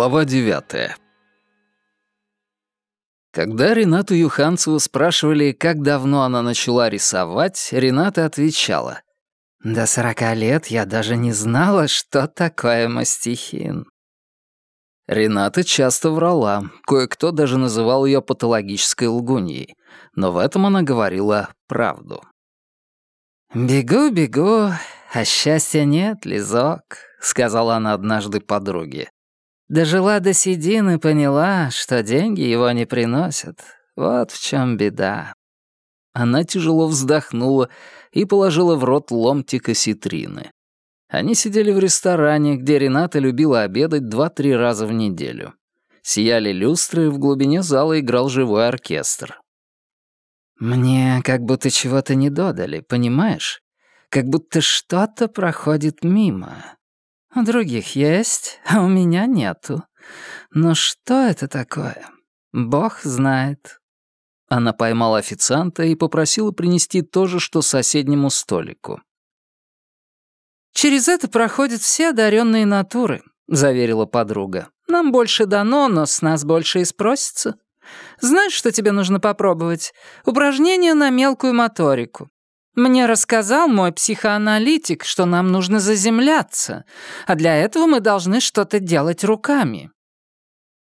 Глава девятая. Когда Ренату Юханцеву спрашивали, как давно она начала рисовать, Рената отвечала. «До сорока лет я даже не знала, что такое мастихин». Рената часто врала, кое-кто даже называл ее патологической лгуньей, но в этом она говорила правду. «Бегу, бегу, а счастья нет, Лизок», — сказала она однажды подруге. Дожила до седины, поняла, что деньги его не приносят. Вот в чем беда. Она тяжело вздохнула и положила в рот ломтик осетрины. Они сидели в ресторане, где Рената любила обедать два-три раза в неделю. Сияли люстры, в глубине зала играл живой оркестр. «Мне как будто чего-то не додали, понимаешь? Как будто что-то проходит мимо. У других есть, а у меня нету. Но что это такое? Бог знает». Она поймала официанта и попросила принести то же, что соседнему столику. «Через это проходят все одаренные натуры», — заверила подруга. «Нам больше дано, но с нас больше и спросится. Знаешь, что тебе нужно попробовать? Упражнение на мелкую моторику. Мне рассказал мой психоаналитик, что нам нужно заземляться, а для этого мы должны что-то делать руками».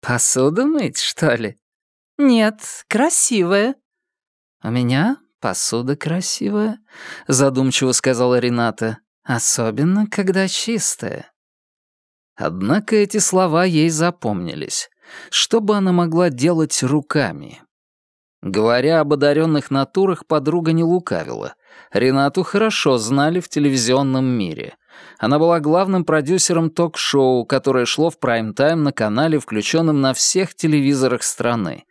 «Посуду мыть, что ли?» «Нет, красивая». «У меня посуда красивая», — задумчиво сказала Рената. «Особенно, когда чистая». Однако эти слова ей запомнились. Что бы она могла делать руками? Говоря об одаренных натурах, подруга не лукавила. Ренату хорошо знали в телевизионном мире. Она была главным продюсером ток-шоу, которое шло в прайм-тайм на канале, включенном на всех телевизорах страны.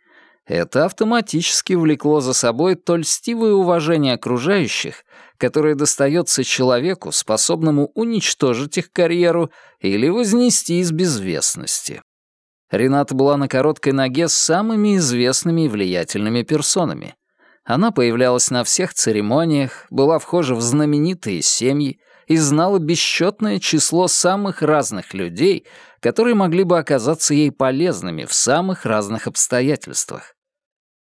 Это автоматически влекло за собой то льстивое уважение окружающих, которое достается человеку, способному уничтожить их карьеру или вознести из безвестности. Рената была на короткой ноге с самыми известными и влиятельными персонами. Она появлялась на всех церемониях, была вхожа в знаменитые семьи и знала бесчетное число самых разных людей, которые могли бы оказаться ей полезными в самых разных обстоятельствах.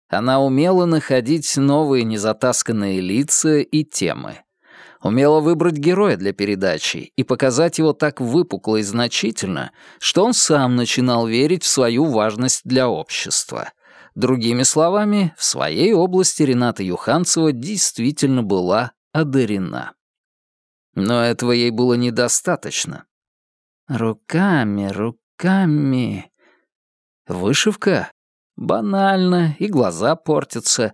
Она умела находить новые незатасканные лица и темы умела выбрать героя для передачи и показать его так выпукло и значительно, что он сам начинал верить в свою важность для общества. Другими словами, в своей области Рената Юханцева действительно была одарена. Но этого ей было недостаточно. Руками, руками. Вышивка? Банально, и глаза портятся.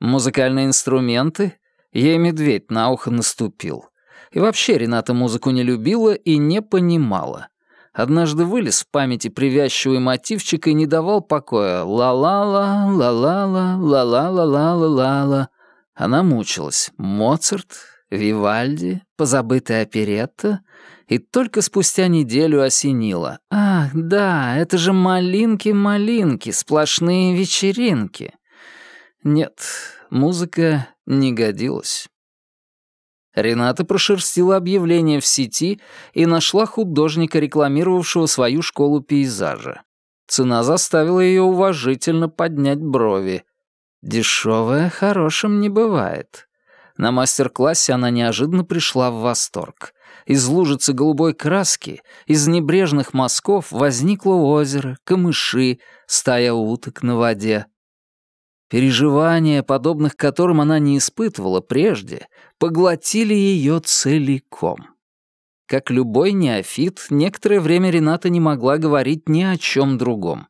Музыкальные инструменты? Ей медведь на ухо наступил. И вообще Рената музыку не любила и не понимала. Однажды вылез в памяти привязчивый мотивчик и не давал покоя. Ла-ла-ла, ла-ла-ла, ла-ла-ла-ла-ла-ла. Она мучилась. Моцарт, Вивальди, позабытая оперетта. И только спустя неделю осенила. Ах, да, это же малинки-малинки, сплошные вечеринки. Нет, музыка не годилась. Рената прошерстила объявление в сети и нашла художника, рекламировавшего свою школу пейзажа. Цена заставила ее уважительно поднять брови. Дешевая хорошим не бывает. На мастер-классе она неожиданно пришла в восторг. Из лужицы голубой краски, из небрежных мазков возникло озеро, камыши, стая уток на воде. Переживания, подобных которым она не испытывала прежде, поглотили ее целиком. Как любой неофит, некоторое время Рената не могла говорить ни о чем другом.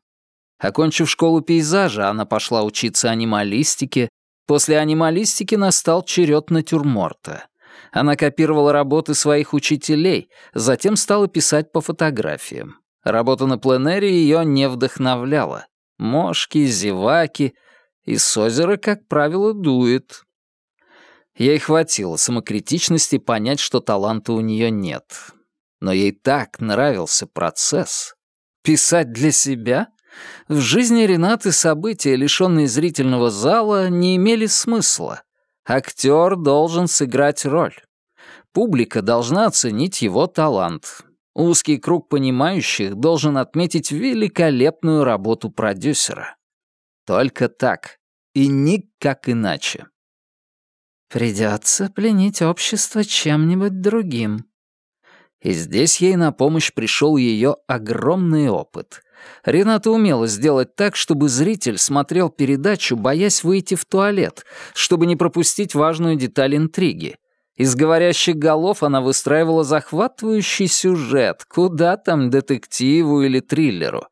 Окончив школу пейзажа, она пошла учиться анималистике. После анималистики настал черед натюрморта. Она копировала работы своих учителей, затем стала писать по фотографиям. Работа на пленэре ее не вдохновляла. Мошки, зеваки — и с озера, как правило, дует. Ей хватило самокритичности понять, что таланта у нее нет. Но ей так нравился процесс. Писать для себя? В жизни Ренаты события, лишенные зрительного зала, не имели смысла. Актер должен сыграть роль. Публика должна оценить его талант. узкий круг понимающих должен отметить великолепную работу продюсера. Только так и никак иначе. Придется пленить общество чем-нибудь другим. И здесь ей на помощь пришел ее огромный опыт. Рената умела сделать так, чтобы зритель смотрел передачу, боясь выйти в туалет, чтобы не пропустить важную деталь интриги. Из говорящих голов она выстраивала захватывающий сюжет, куда там детективу или триллеру.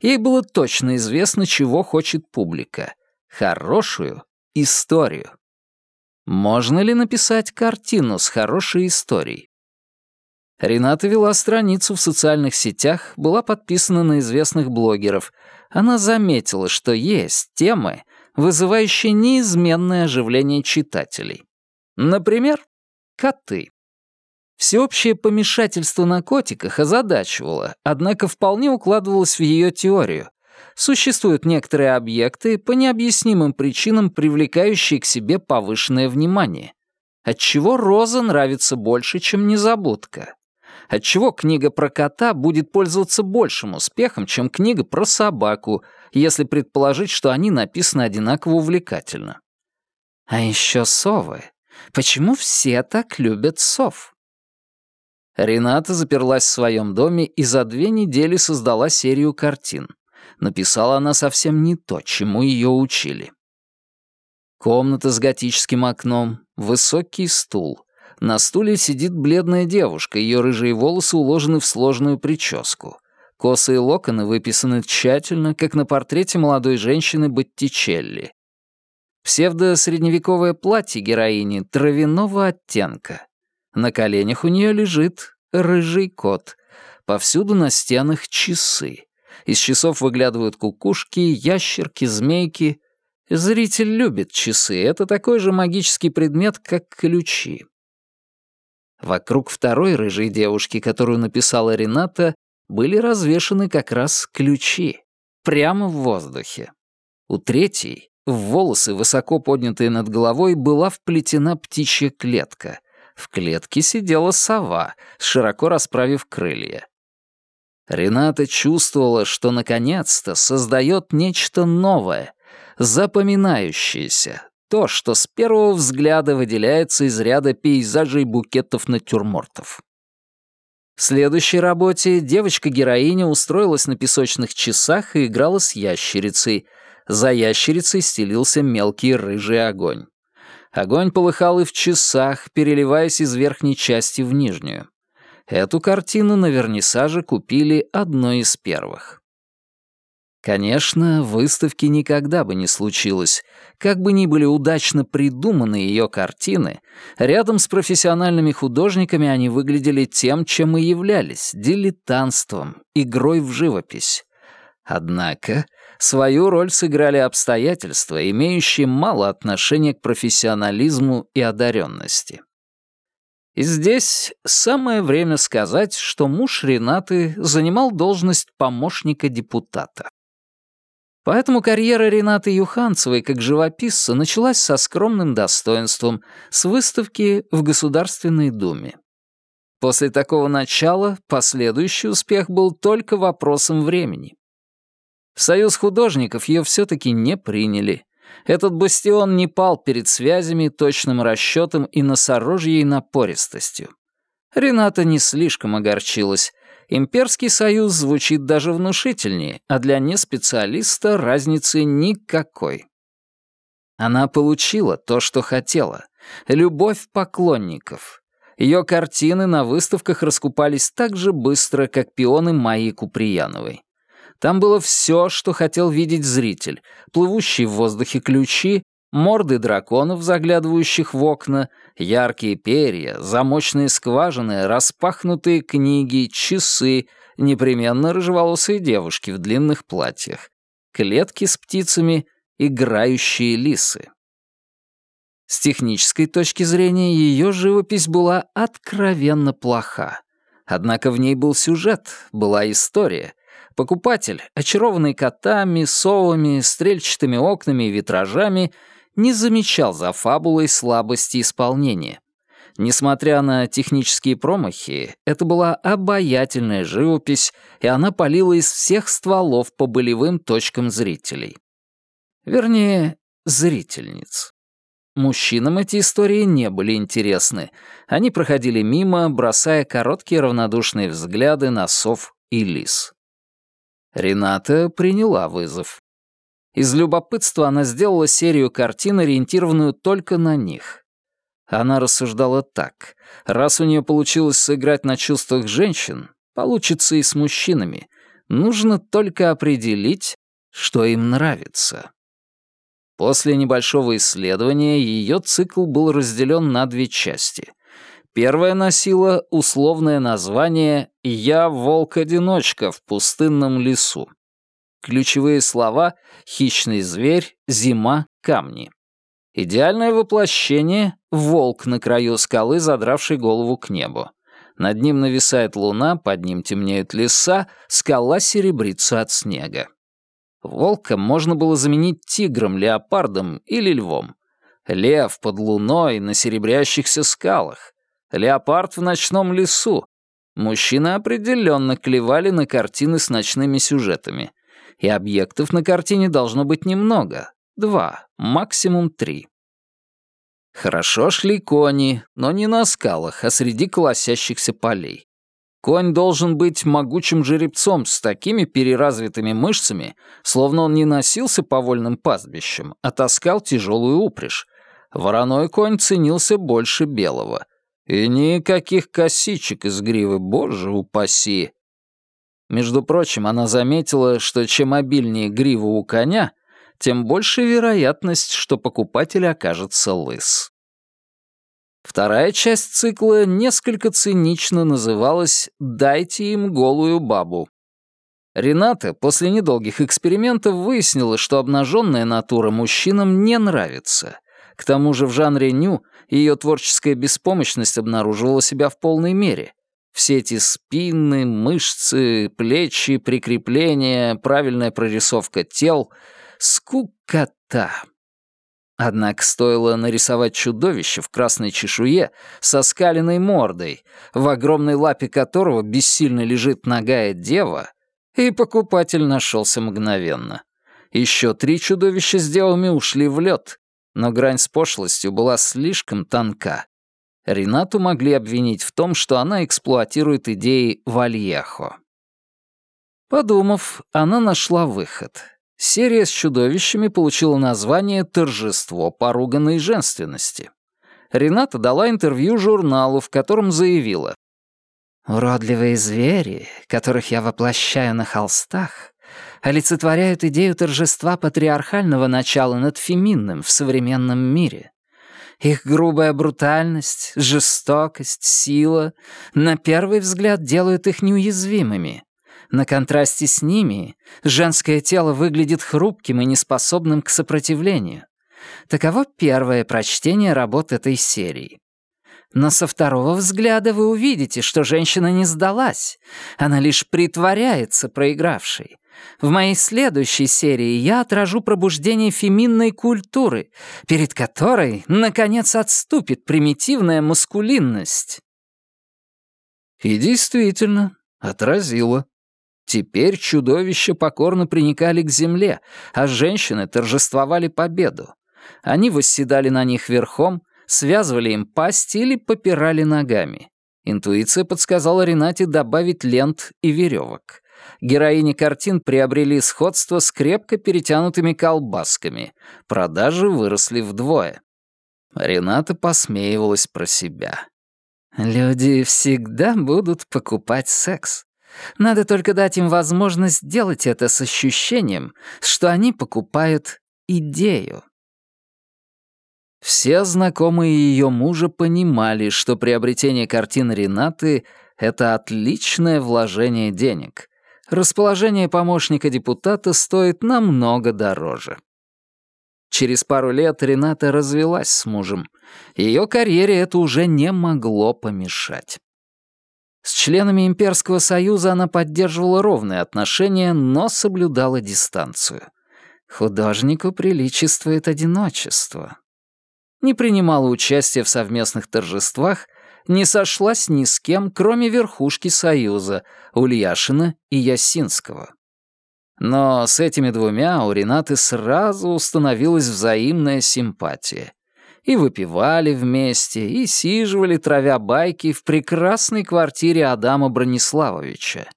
Ей было точно известно, чего хочет публика. Хорошую историю. Можно ли написать картину с хорошей историей? Рената вела страницу в социальных сетях, была подписана на известных блогеров. Она заметила, что есть темы, вызывающие неизменное оживление читателей. Например, коты. Всеобщее помешательство на котиках озадачивало, однако вполне укладывалось в ее теорию. Существуют некоторые объекты, по необъяснимым причинам привлекающие к себе повышенное внимание. Отчего роза нравится больше, чем незабудка? Отчего книга про кота будет пользоваться большим успехом, чем книга про собаку, если предположить, что они написаны одинаково увлекательно? А еще совы. Почему все так любят сов? Рената заперлась в своем доме и за две недели создала серию картин. Написала она совсем не то, чему ее учили. Комната с готическим окном, высокий стул, на стуле сидит бледная девушка, ее рыжие волосы уложены в сложную прическу. Косые локоны выписаны тщательно, как на портрете молодой женщины Боттичелли. Псевдо-средневековое платье героини травяного оттенка. На коленях у нее лежит рыжий кот. Повсюду на стенах часы. Из часов выглядывают кукушки, ящерки, змейки. Зритель любит часы. Это такой же магический предмет, как ключи. Вокруг второй рыжей девушки, которую написала Рената, были развешаны как раз ключи. Прямо в воздухе. У третьей, в волосы, высоко поднятые над головой, была вплетена птичья клетка. В клетке сидела сова, широко расправив крылья. Рената чувствовала, что наконец-то создает нечто новое, запоминающееся, то, что с первого взгляда выделяется из ряда пейзажей букетов-натюрмортов. В следующей работе девочка-героиня устроилась на песочных часах и играла с ящерицей. За ящерицей стелился мелкий рыжий огонь. Огонь полыхал и в часах, переливаясь из верхней части в нижнюю. Эту картину на вернисаже купили одной из первых. Конечно, выставки никогда бы не случилось. Как бы ни были удачно придуманы ее картины, рядом с профессиональными художниками они выглядели тем, чем и являлись — дилетантством, игрой в живопись. Однако свою роль сыграли обстоятельства, имеющие мало отношения к профессионализму и одаренности. И здесь самое время сказать, что муж Ренаты занимал должность помощника депутата. Поэтому карьера Ренаты Юханцевой как живописца началась со скромным достоинством, с выставки в Государственной Думе. После такого начала последующий успех был только вопросом времени. В Союз художников ее все-таки не приняли. Этот бастион не пал перед связями, точным расчетом и носорожьей напористостью. Рената не слишком огорчилась. Имперский союз звучит даже внушительнее, а для неспециалиста разницы никакой. Она получила то, что хотела. Любовь поклонников. Ее картины на выставках раскупались так же быстро, как пионы Майи Куприяновой. Там было все, что хотел видеть зритель. Плывущие в воздухе ключи, морды драконов, заглядывающих в окна, яркие перья, замочные скважины, распахнутые книги, часы, непременно рыжеволосые девушки в длинных платьях, клетки с птицами, играющие лисы. С технической точки зрения ее живопись была откровенно плоха. Однако в ней был сюжет, была история, Покупатель, очарованный котами, совами, стрельчатыми окнами и витражами, не замечал за фабулой слабости исполнения. Несмотря на технические промахи, это была обаятельная живопись, и она палила из всех стволов по болевым точкам зрителей. Вернее, зрительниц. Мужчинам эти истории не были интересны. Они проходили мимо, бросая короткие равнодушные взгляды на сов и лис. Рената приняла вызов. Из любопытства она сделала серию картин, ориентированную только на них. Она рассуждала так. Раз у нее получилось сыграть на чувствах женщин, получится и с мужчинами. Нужно только определить, что им нравится. После небольшого исследования ее цикл был разделен на две части. Первая носила условное название «Я волк-одиночка в пустынном лесу». Ключевые слова «хищный зверь», «зима», «камни». Идеальное воплощение — волк на краю скалы, задравший голову к небу. Над ним нависает луна, под ним темнеют леса, скала серебрится от снега. Волка можно было заменить тигром, леопардом или львом. Лев под луной на серебрящихся скалах. Леопард в ночном лесу. Мужчины определенно клевали на картины с ночными сюжетами. И объектов на картине должно быть немного. Два, максимум три. Хорошо шли кони, но не на скалах, а среди колосящихся полей. Конь должен быть могучим жеребцом с такими переразвитыми мышцами, словно он не носился по вольным пастбищам, а таскал тяжелую упряжь. Вороной конь ценился больше белого. И никаких косичек из гривы, боже упаси. Между прочим, она заметила, что чем обильнее грива у коня, тем больше вероятность, что покупатель окажется лыс. Вторая часть цикла несколько цинично называлась «Дайте им голую бабу». Рената после недолгих экспериментов выяснила, что обнаженная натура мужчинам не нравится. К тому же в жанре ню ее творческая беспомощность обнаруживала себя в полной мере. Все эти спины, мышцы, плечи, прикрепления, правильная прорисовка тел — скукота. Однако стоило нарисовать чудовище в красной чешуе со скаленной мордой, в огромной лапе которого бессильно лежит ногая дева, и покупатель нашелся мгновенно. Еще три чудовища с девами ушли в лед, но грань с пошлостью была слишком тонка. Ренату могли обвинить в том, что она эксплуатирует идеи Вальехо. Подумав, она нашла выход — Серия с чудовищами получила название «Торжество поруганной женственности». Рената дала интервью журналу, в котором заявила. «Уродливые звери, которых я воплощаю на холстах, олицетворяют идею торжества патриархального начала над феминным в современном мире. Их грубая брутальность, жестокость, сила на первый взгляд делают их неуязвимыми, на контрасте с ними женское тело выглядит хрупким и неспособным к сопротивлению. Таково первое прочтение работ этой серии. Но со второго взгляда вы увидите, что женщина не сдалась. Она лишь притворяется проигравшей. В моей следующей серии я отражу пробуждение феминной культуры, перед которой, наконец, отступит примитивная маскулинность. И действительно, отразила. Теперь чудовища покорно приникали к земле, а женщины торжествовали победу. Они восседали на них верхом, связывали им пасть или попирали ногами. Интуиция подсказала Ренате добавить лент и веревок. Героини картин приобрели сходство с крепко перетянутыми колбасками. Продажи выросли вдвое. Рената посмеивалась про себя. «Люди всегда будут покупать секс. Надо только дать им возможность сделать это с ощущением, что они покупают идею. Все знакомые ее мужа понимали, что приобретение картин Ренаты — это отличное вложение денег. Расположение помощника депутата стоит намного дороже. Через пару лет Рената развелась с мужем. Ее карьере это уже не могло помешать. С членами Имперского Союза она поддерживала ровные отношения, но соблюдала дистанцию. Художнику приличествует одиночество. не принимала участия в совместных торжествах, не сошлась ни с кем, кроме верхушки Союза, Ульяшина и Ясинского. Но с этими двумя у Ренаты сразу установилась взаимная симпатия. И выпивали вместе, и сиживали, травя байки, в прекрасной квартире Адама Брониславовича.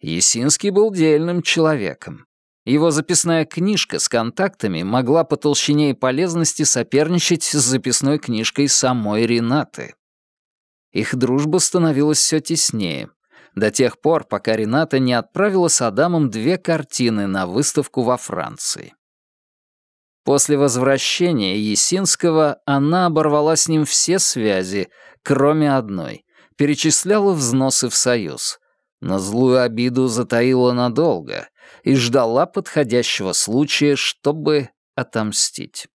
Есинский был дельным человеком. Его записная книжка с контактами могла по толщине и полезности соперничать с записной книжкой самой Ренаты. Их дружба становилась все теснее, до тех пор, пока Рената не отправила с Адамом две картины на выставку во Франции. После возвращения Есинского она оборвала с ним все связи, кроме одной, перечисляла взносы в Союз, но злую обиду затаила надолго и ждала подходящего случая, чтобы отомстить.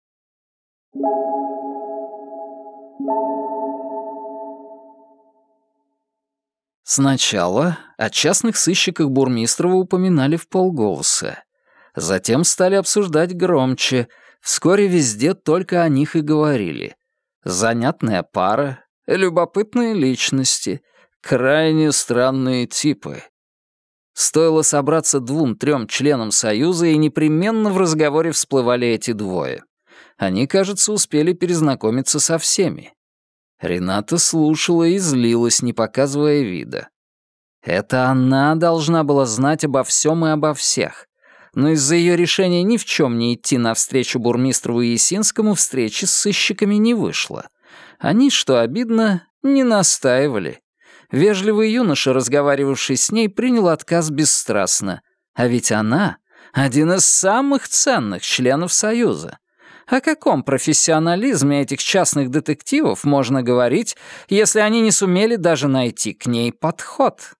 Сначала о частных сыщиках Бурмистрова упоминали в полголоса. Затем стали обсуждать громче. Вскоре везде только о них и говорили. Занятная пара, любопытные личности, крайне странные типы. Стоило собраться двум-трем членам Союза, и непременно в разговоре всплывали эти двое. Они, кажется, успели перезнакомиться со всеми. Рената слушала и злилась, не показывая вида. Это она должна была знать обо всем и обо всех. Но из-за ее решения ни в чем не идти навстречу бурмистрову Есинскому встречи с сыщиками не вышло. Они, что обидно, не настаивали. Вежливый юноша, разговаривавший с ней, принял отказ бесстрастно. А ведь она — один из самых ценных членов Союза. О каком профессионализме этих частных детективов можно говорить, если они не сумели даже найти к ней подход?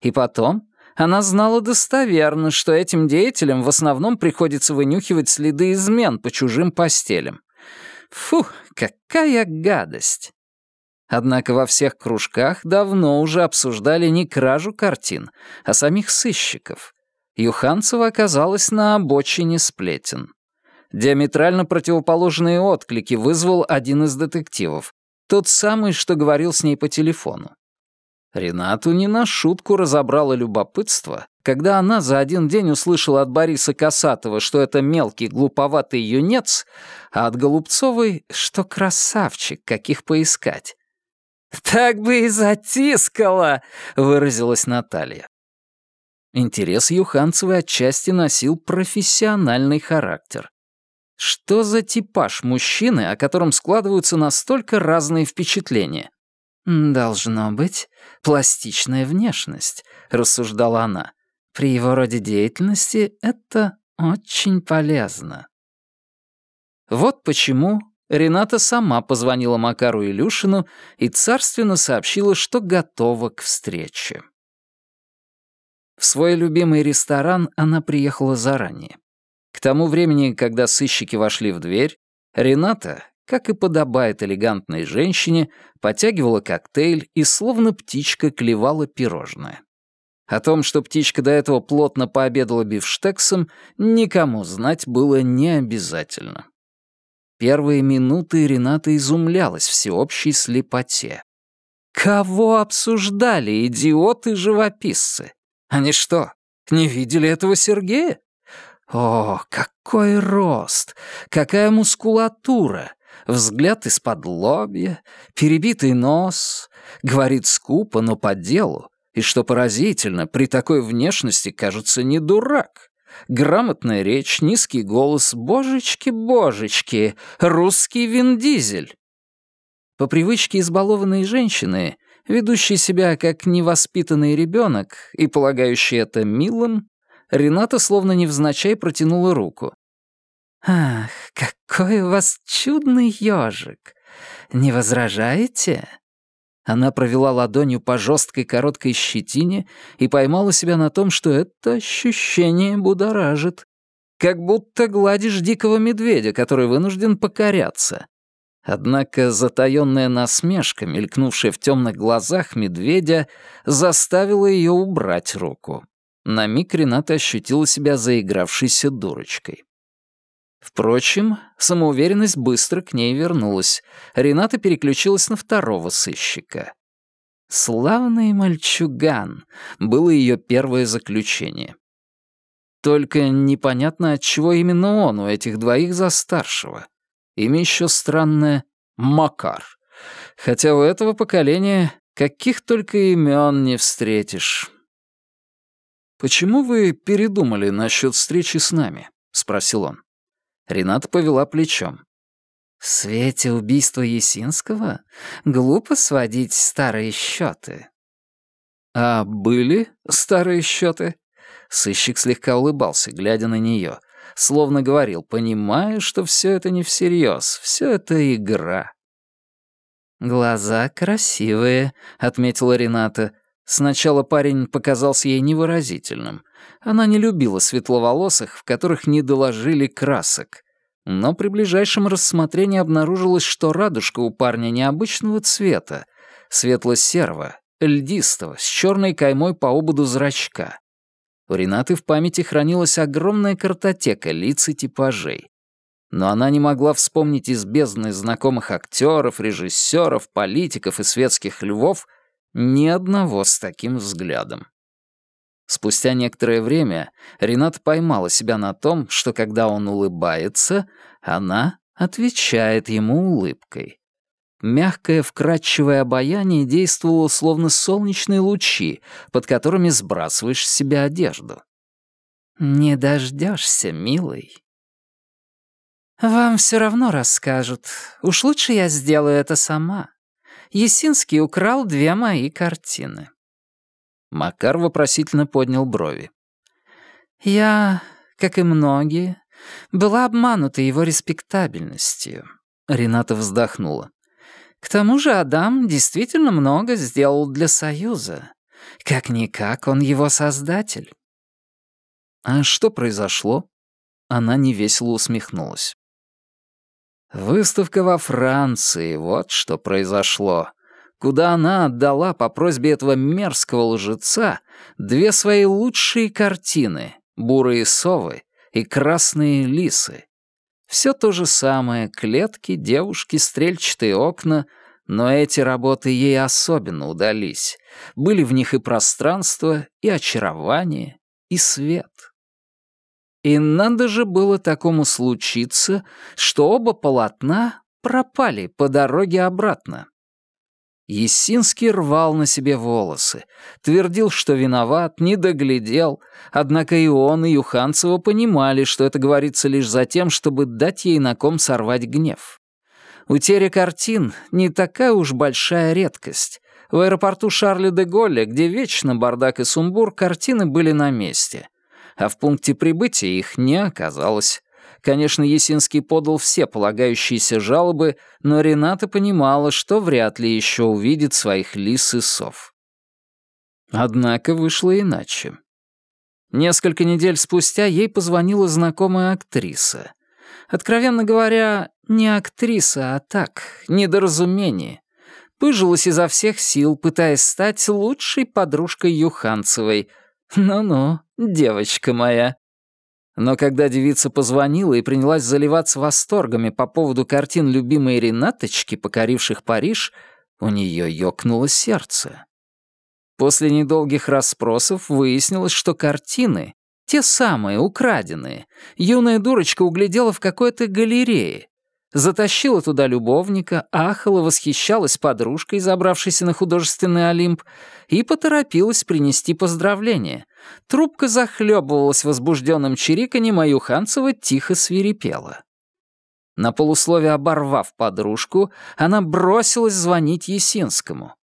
И потом, она знала достоверно, что этим деятелям в основном приходится вынюхивать следы измен по чужим постелям. Фу, какая гадость! Однако во всех кружках давно уже обсуждали не кражу картин, а самих сыщиков. Юханцева оказалась на обочине сплетен. Диаметрально противоположные отклики вызвал один из детективов, тот самый, что говорил с ней по телефону. Ренату не на шутку разобрало любопытство, когда она за один день услышала от Бориса Касатова, что это мелкий глуповатый юнец, а от Голубцовой, что красавчик, каких поискать. «Так бы и затискала!» — выразилась Наталья. Интерес Юханцевой отчасти носил профессиональный характер. Что за типаж мужчины, о котором складываются настолько разные впечатления? «Должно быть пластичная внешность», — рассуждала она. «При его роде деятельности это очень полезно». Вот почему Рената сама позвонила Макару Илюшину и царственно сообщила, что готова к встрече. В свой любимый ресторан она приехала заранее. К тому времени, когда сыщики вошли в дверь, Рената, как и подобает элегантной женщине, потягивала коктейль и словно птичка клевала пирожное. О том, что птичка до этого плотно пообедала бифштексом, никому знать было не обязательно. Первые минуты Рената изумлялась всеобщей слепоте. Кого обсуждали идиоты-живописцы? Они что, не видели этого Сергея? О, какой рост! Какая мускулатура! Взгляд из-под лобья, перебитый нос. Говорит скупо, но по делу. И что поразительно, при такой внешности, кажется, не дурак. Грамотная речь, низкий голос, божечки-божечки, русский виндизель. По привычке избалованной женщины, ведущей себя как невоспитанный ребенок и полагающей это милым, Рената словно невзначай протянула руку. «Ах, какой у вас чудный ежик! Не возражаете?» Она провела ладонью по жесткой короткой щетине и поймала себя на том, что это ощущение будоражит. Как будто гладишь дикого медведя, который вынужден покоряться. Однако затаённая насмешка, мелькнувшая в темных глазах медведя, заставила ее убрать руку. На миг Рената ощутила себя заигравшейся дурочкой. Впрочем, самоуверенность быстро к ней вернулась. Рената переключилась на второго сыщика. «Славный мальчуган» было ее первое заключение. Только непонятно, от чего именно он у этих двоих за старшего. Имя еще странное — Макар. Хотя у этого поколения каких только имен не встретишь. «Почему вы передумали насчет встречи с нами?» — спросил он. Рената повела плечом. В свете убийства Есинского глупо сводить старые счеты. А были старые счеты? Сыщик слегка улыбался, глядя на нее, словно говорил, понимая, что все это не всерьез, все это игра. «Глаза красивые», — отметила Рената. Сначала парень показался ей невыразительным. Она не любила светловолосых, в которых не доложили красок. Но при ближайшем рассмотрении обнаружилось, что радужка у парня необычного цвета, светло-серого, льдистого, с черной каймой по ободу зрачка. У Ренаты в памяти хранилась огромная картотека лиц и типажей. Но она не могла вспомнить из бездны знакомых актеров, режиссеров, политиков и светских львов ни одного с таким взглядом. Спустя некоторое время Ренат поймала себя на том, что когда он улыбается, она отвечает ему улыбкой. Мягкое вкрадчивое обаяние действовало словно солнечные лучи, под которыми сбрасываешь с себя одежду. «Не дождешься, милый». «Вам все равно расскажут. Уж лучше я сделаю это сама. Есинский украл две мои картины». Макар вопросительно поднял брови. «Я, как и многие, была обманута его респектабельностью», — Рената вздохнула. «К тому же Адам действительно много сделал для Союза. Как-никак он его создатель». «А что произошло?» Она невесело усмехнулась. «Выставка во Франции, вот что произошло куда она отдала по просьбе этого мерзкого лжеца две свои лучшие картины «Бурые совы» и «Красные лисы». Все то же самое — клетки, девушки, стрельчатые окна, но эти работы ей особенно удались. Были в них и пространство, и очарование, и свет. И надо же было такому случиться, что оба полотна пропали по дороге обратно. Есинский рвал на себе волосы, твердил, что виноват, не доглядел, однако и он, и Юханцева понимали, что это говорится лишь за тем, чтобы дать ей на ком сорвать гнев. Утеря картин — не такая уж большая редкость. В аэропорту Шарля де Голля, где вечно бардак и сумбур, картины были на месте. А в пункте прибытия их не оказалось. Конечно, Есинский подал все полагающиеся жалобы, но Рената понимала, что вряд ли еще увидит своих лис и сов. Однако вышло иначе. Несколько недель спустя ей позвонила знакомая актриса. Откровенно говоря, не актриса, а так, недоразумение. Пыжилась изо всех сил, пытаясь стать лучшей подружкой Юханцевой. Ну-ну, девочка моя. Но когда девица позвонила и принялась заливаться восторгами по поводу картин любимой Ренаточки, покоривших Париж, у нее ёкнуло сердце. После недолгих расспросов выяснилось, что картины, те самые, украденные, юная дурочка углядела в какой-то галерее, затащила туда любовника, ахала, восхищалась подружкой, забравшейся на художественный Олимп, и поторопилась принести поздравления. Трубка захлебывалась возбужденным чириканьем, а Юханцева тихо свирепела. На полусловие оборвав подружку, она бросилась звонить Есинскому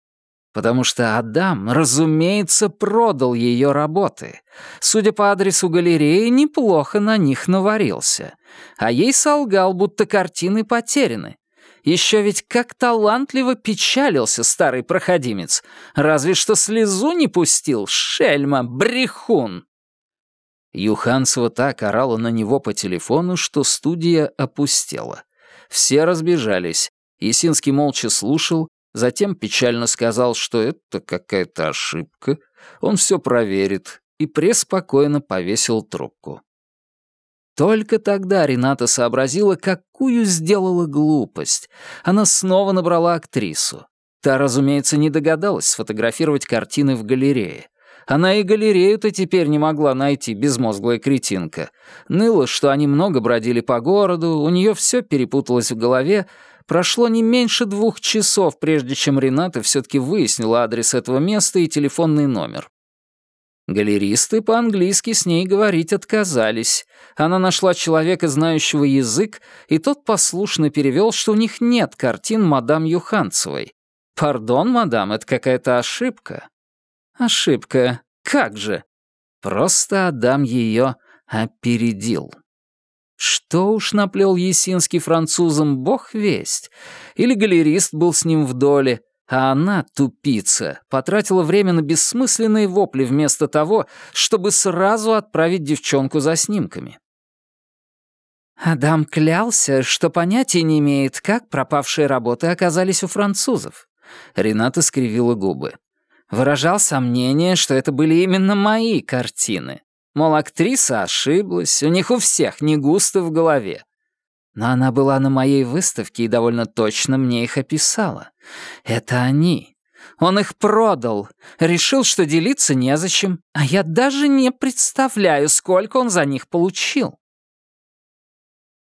потому что Адам, разумеется, продал ее работы. Судя по адресу галереи, неплохо на них наварился. А ей солгал, будто картины потеряны. Еще ведь как талантливо печалился старый проходимец. Разве что слезу не пустил, шельма, брехун. Юханцева так орала на него по телефону, что студия опустела. Все разбежались. Есинский молча слушал, Затем печально сказал, что это какая-то ошибка, он все проверит, и преспокойно повесил трубку. Только тогда Рената сообразила, какую сделала глупость. Она снова набрала актрису. Та, разумеется, не догадалась сфотографировать картины в галерее. Она и галерею-то теперь не могла найти, безмозглая кретинка. Ныла, что они много бродили по городу, у нее все перепуталось в голове. Прошло не меньше двух часов, прежде чем Рената все-таки выяснила адрес этого места и телефонный номер. Галеристы по-английски с ней говорить отказались. Она нашла человека, знающего язык, и тот послушно перевел, что у них нет картин мадам Юханцевой. «Пардон, мадам, это какая-то ошибка». «Ошибка. Как же?» Просто Адам ее опередил. Что уж наплел Есинский французам, бог весть. Или галерист был с ним в доле, а она, тупица, потратила время на бессмысленные вопли вместо того, чтобы сразу отправить девчонку за снимками. Адам клялся, что понятия не имеет, как пропавшие работы оказались у французов. Рената скривила губы. Выражал сомнение, что это были именно мои картины. Мол, актриса ошиблась, у них у всех не густо в голове. Но она была на моей выставке и довольно точно мне их описала. Это они. Он их продал. Решил, что делиться незачем. А я даже не представляю, сколько он за них получил.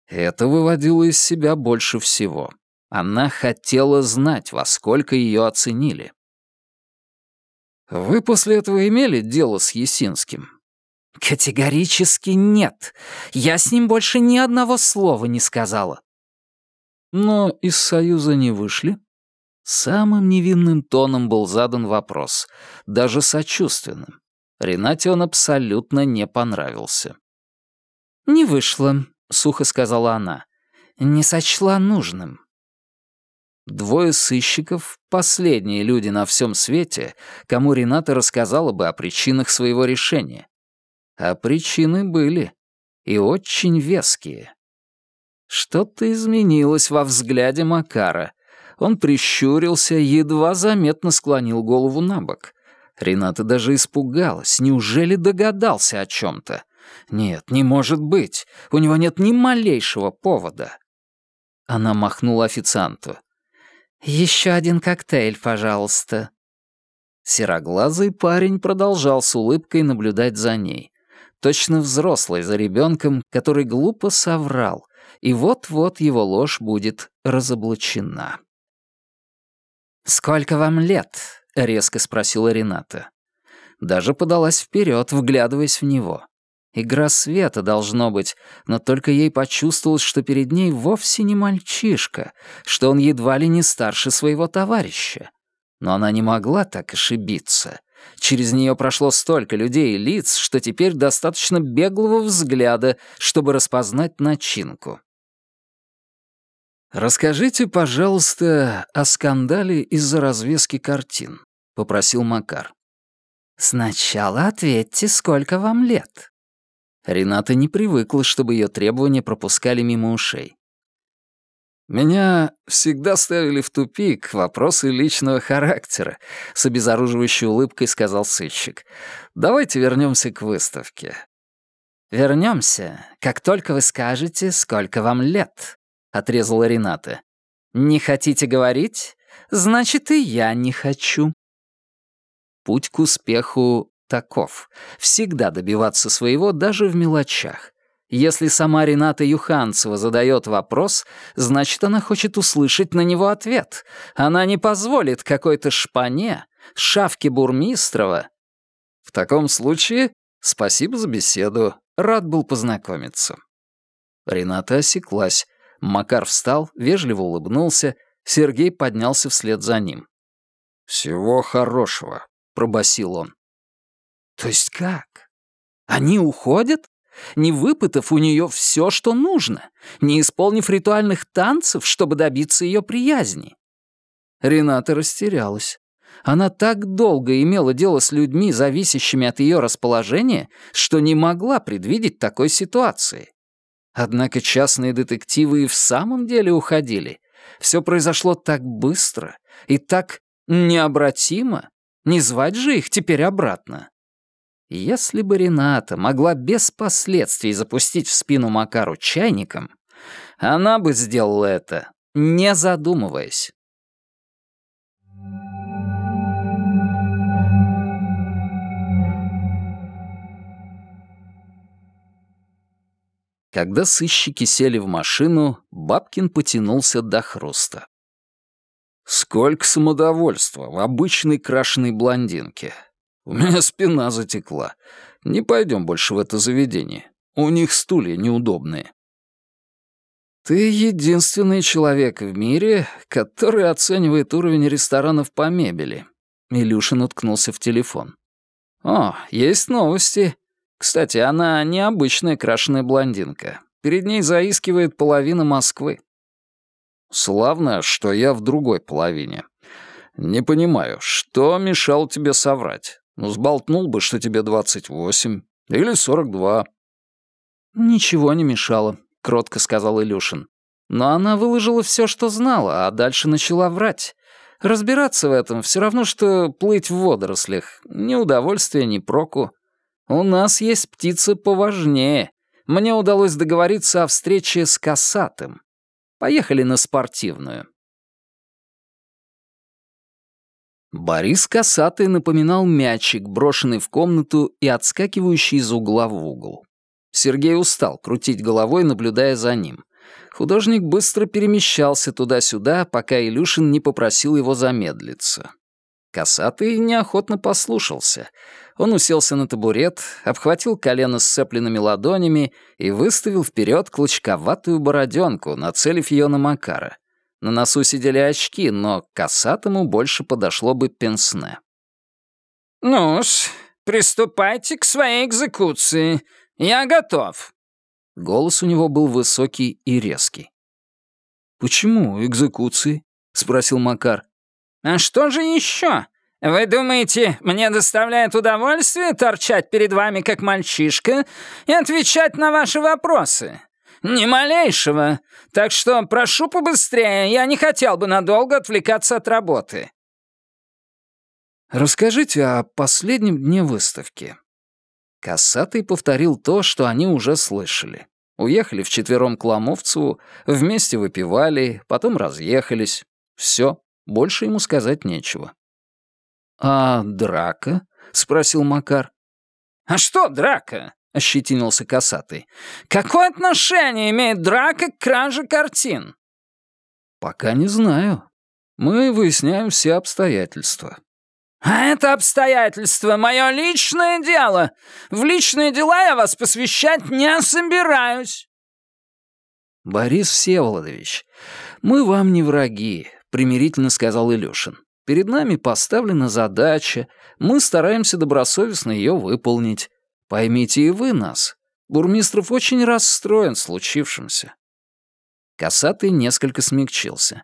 Это выводило из себя больше всего. Она хотела знать, во сколько ее оценили. «Вы после этого имели дело с Есинским?» «Категорически нет. Я с ним больше ни одного слова не сказала». «Но из Союза не вышли?» Самым невинным тоном был задан вопрос, даже сочувственным. Ренате он абсолютно не понравился. «Не вышло», — сухо сказала она. «Не сочла нужным». Двое сыщиков — последние люди на всем свете, кому Рената рассказала бы о причинах своего решения. А причины были. И очень веские. Что-то изменилось во взгляде Макара. Он прищурился, едва заметно склонил голову на бок. Рената даже испугалась. Неужели догадался о чем-то? Нет, не может быть. У него нет ни малейшего повода. Она махнула официанту. «Еще один коктейль, пожалуйста». Сероглазый парень продолжал с улыбкой наблюдать за ней. Точно взрослый за ребенком, который глупо соврал, и вот-вот его ложь будет разоблачена. «Сколько вам лет?» — резко спросила Рената. Даже подалась вперед, вглядываясь в него. Игра света должно быть, но только ей почувствовалось, что перед ней вовсе не мальчишка, что он едва ли не старше своего товарища. Но она не могла так ошибиться. Через нее прошло столько людей и лиц, что теперь достаточно беглого взгляда, чтобы распознать начинку. «Расскажите, пожалуйста, о скандале из-за развески картин», — попросил Макар. «Сначала ответьте, сколько вам лет». Рената не привыкла, чтобы ее требования пропускали мимо ушей. «Меня всегда ставили в тупик вопросы личного характера», — с обезоруживающей улыбкой сказал сыщик. «Давайте вернемся к выставке». «Вернемся, как только вы скажете, сколько вам лет», — отрезала Рената. «Не хотите говорить? Значит, и я не хочу». Путь к успеху таков. Всегда добиваться своего даже в мелочах. Если сама Рената Юханцева задает вопрос, значит, она хочет услышать на него ответ. Она не позволит какой-то шпане, шавке Бурмистрова. В таком случае, спасибо за беседу, рад был познакомиться. Рената осеклась. Макар встал, вежливо улыбнулся, Сергей поднялся вслед за ним. «Всего хорошего», — пробасил он. «То есть как? Они уходят?» Не выпытав у нее все, что нужно, не исполнив ритуальных танцев, чтобы добиться ее приязни. Рената растерялась. Она так долго имела дело с людьми, зависящими от ее расположения, что не могла предвидеть такой ситуации. Однако частные детективы и в самом деле уходили. Все произошло так быстро и так необратимо. Не звать же их теперь обратно. Если бы Рената могла без последствий запустить в спину Макару чайником, она бы сделала это, не задумываясь. Когда сыщики сели в машину, Бабкин потянулся до хруста. «Сколько самодовольства в обычной крашеной блондинке. У меня спина затекла. Не пойдем больше в это заведение. У них стулья неудобные». «Ты единственный человек в мире, который оценивает уровень ресторанов по мебели». Илюшин уткнулся в телефон. «О, есть новости. Кстати, она необычная крашеная блондинка. Перед ней заискивает половина Москвы. Славно, что я в другой половине. Не понимаю, что мешало тебе соврать? Ну, сболтнул бы, что тебе 28 или 42. Ничего не мешало, кротко сказал Илюшин. Но она выложила все, что знала, а дальше начала врать. Разбираться в этом все равно, что плыть в водорослях. Ни удовольствия, ни проку. У нас есть птица поважнее. Мне удалось договориться о встрече с Касатым. Поехали на спортивную. Борис Касатый напоминал мячик, брошенный в комнату и отскакивающий из угла в угол. Сергей устал крутить головой, наблюдая за ним. Художник быстро перемещался туда-сюда, пока Илюшин не попросил его замедлиться. Косатый неохотно послушался. Он уселся на табурет, обхватил колено сцепленными ладонями и выставил вперед клочковатую бороденку, нацелив ее на Макара. На носу сидели очки, но к косатому больше подошло бы пенсне. «Ну-с, приступайте к своей экзекуции. Я готов». Голос у него был высокий и резкий. «Почему экзекуции?» — спросил Макар. «А что же еще? Вы думаете, мне доставляет удовольствие торчать перед вами как мальчишка и отвечать на ваши вопросы? Ни малейшего. Так что прошу побыстрее, я не хотел бы надолго отвлекаться от работы». «Расскажите о последнем дне выставки». Косатый повторил то, что они уже слышали. Уехали вчетвером к Ломовцеву, вместе выпивали, потом разъехались. Все, больше ему сказать нечего. «А драка?» — спросил Макар. «А что драка?» — ощетинился Косатый. «Какое отношение имеет драка к краже картин?» «Пока не знаю. Мы выясняем все обстоятельства». «А это обстоятельство — мое личное дело. В личные дела я вас посвящать не собираюсь». «Борис Всеволодович, мы вам не враги», — примирительно сказал Илюшин. Перед нами поставлена задача, мы стараемся добросовестно ее выполнить. Поймите и вы нас. Бурмистров очень расстроен случившимся». Косатый несколько смягчился.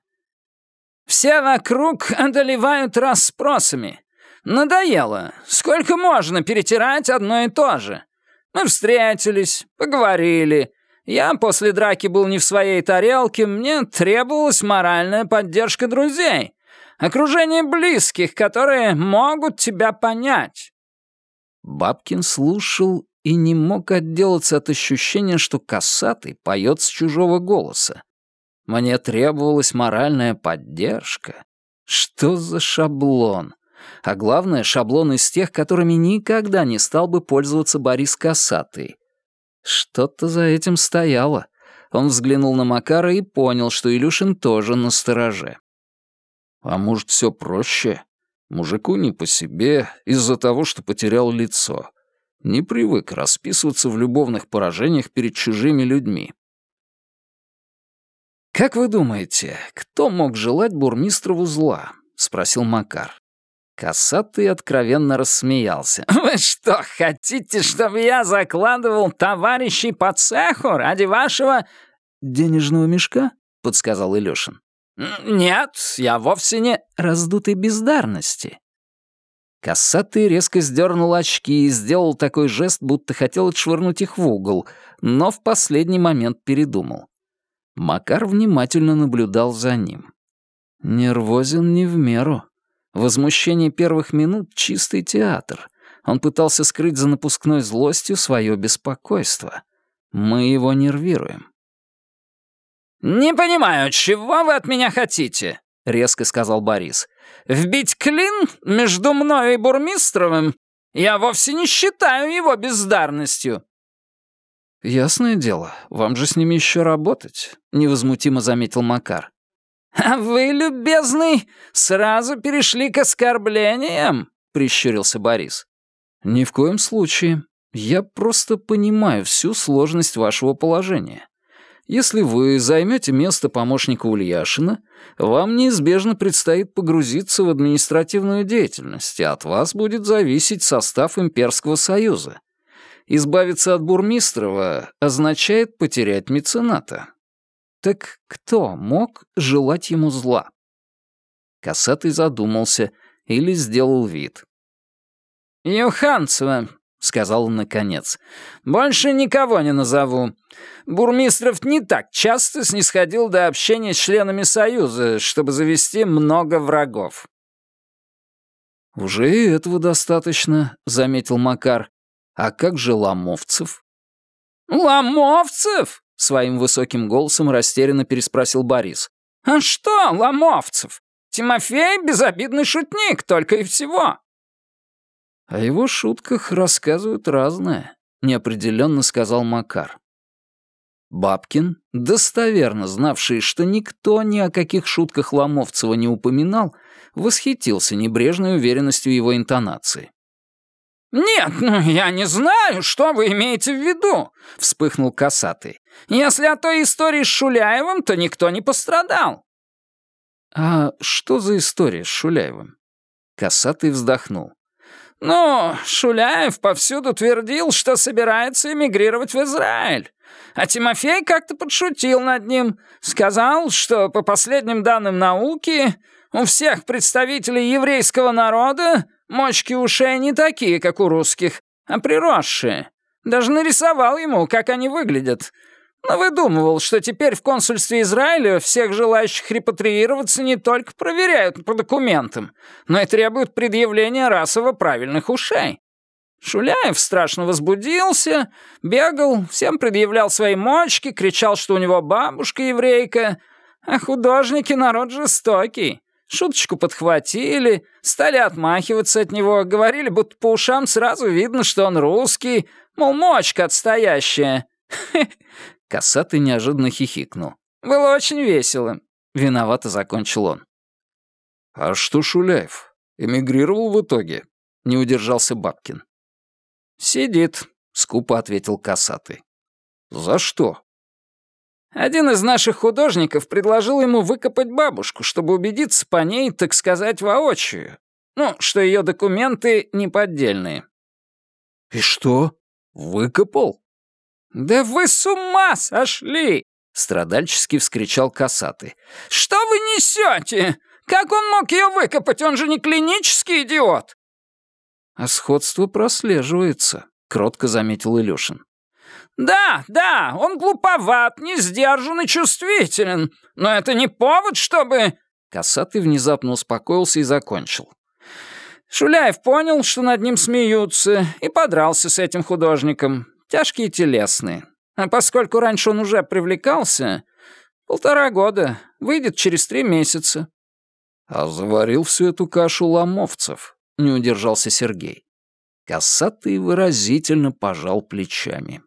«Все вокруг одолевают расспросами. Надоело. Сколько можно перетирать одно и то же? Мы встретились, поговорили. Я после драки был не в своей тарелке, мне требовалась моральная поддержка друзей окружение близких, которые могут тебя понять». Бабкин слушал и не мог отделаться от ощущения, что косатый поет с чужого голоса. Мне требовалась моральная поддержка. Что за шаблон? А главное, шаблон из тех, которыми никогда не стал бы пользоваться Борис Косатый. Что-то за этим стояло. Он взглянул на Макара и понял, что Илюшин тоже на стороже. А может, все проще? Мужику не по себе из-за того, что потерял лицо. Не привык расписываться в любовных поражениях перед чужими людьми. «Как вы думаете, кто мог желать бурмистрову зла?» — спросил Макар. Косатый откровенно рассмеялся. «Вы что, хотите, чтобы я закладывал товарищей по цеху ради вашего...» «Денежного мешка?» — подсказал Илюшин. «Нет, я вовсе не...» «Раздутой бездарности». Косатый резко сдернул очки и сделал такой жест, будто хотел отшвырнуть их в угол, но в последний момент передумал. Макар внимательно наблюдал за ним. Нервозен не в меру. Возмущение первых минут — чистый театр. Он пытался скрыть за напускной злостью свое беспокойство. Мы его нервируем. «Не понимаю, чего вы от меня хотите?» — резко сказал Борис. «Вбить клин между мной и Бурмистровым? Я вовсе не считаю его бездарностью». «Ясное дело, вам же с ними еще работать», — невозмутимо заметил Макар. «А вы, любезный, сразу перешли к оскорблениям?» — прищурился Борис. «Ни в коем случае. Я просто понимаю всю сложность вашего положения. Если вы займете место помощника Ульяшина, вам неизбежно предстоит погрузиться в административную деятельность, и от вас будет зависеть состав Имперского Союза. Избавиться от Бурмистрова означает потерять мецената. Так кто мог желать ему зла? Косатый задумался или сделал вид. «Юханцева», — сказал он наконец, — «больше никого не назову. Бурмистров не так часто снисходил до общения с членами Союза, чтобы завести много врагов». «Уже и этого достаточно», — заметил Макар. «А как же Ломовцев?» «Ломовцев?» — своим высоким голосом растерянно переспросил Борис. «А что, Ломовцев? Тимофей — безобидный шутник, только и всего». «О его шутках рассказывают разное», — неопределенно сказал Макар. Бабкин, достоверно знавший, что никто ни о каких шутках Ломовцева не упоминал, восхитился небрежной уверенностью его интонации. «Нет, ну я не знаю, что вы имеете в виду», — вспыхнул Косатый. «Если о той истории с Шуляевым, то никто не пострадал». «А что за история с Шуляевым?» Косатый вздохнул. «Ну, Шуляев повсюду твердил, что собирается эмигрировать в Израиль. А Тимофей как-то подшутил над ним. Сказал, что по последним данным науки у всех представителей еврейского народа Мочки ушей не такие, как у русских, а приросшие. Даже нарисовал ему, как они выглядят. Но выдумывал, что теперь в консульстве Израиля всех желающих репатриироваться не только проверяют по документам, но и требуют предъявления расово правильных ушей. Шуляев страшно возбудился, бегал, всем предъявлял свои мочки, кричал, что у него бабушка еврейка, а художники народ жестокий. Шуточку подхватили, стали отмахиваться от него, говорили, будто по ушам сразу видно, что он русский, мол, мочка отстоящая. Косатый неожиданно хихикнул. Было очень весело. Виновато закончил он. «А что Шуляев? Эмигрировал в итоге?» Не удержался Бабкин. «Сидит», — скупо ответил Косатый. «За что?» Один из наших художников предложил ему выкопать бабушку, чтобы убедиться по ней, так сказать, воочию. Ну, что ее документы не поддельные. «И что? Выкопал?» «Да вы с ума сошли!» — страдальчески вскричал Косатый. «Что вы несете? Как он мог ее выкопать? Он же не клинический идиот!» «А сходство прослеживается», — кротко заметил Илюшин. «Да, да, он глуповат, не сдержан и чувствителен, но это не повод, чтобы...» Косатый внезапно успокоился и закончил. Шуляев понял, что над ним смеются, и подрался с этим художником. Тяжкие телесные. А поскольку раньше он уже привлекался, полтора года, выйдет через три месяца. А заварил всю эту кашу ломовцев, не удержался Сергей. Косатый выразительно пожал плечами.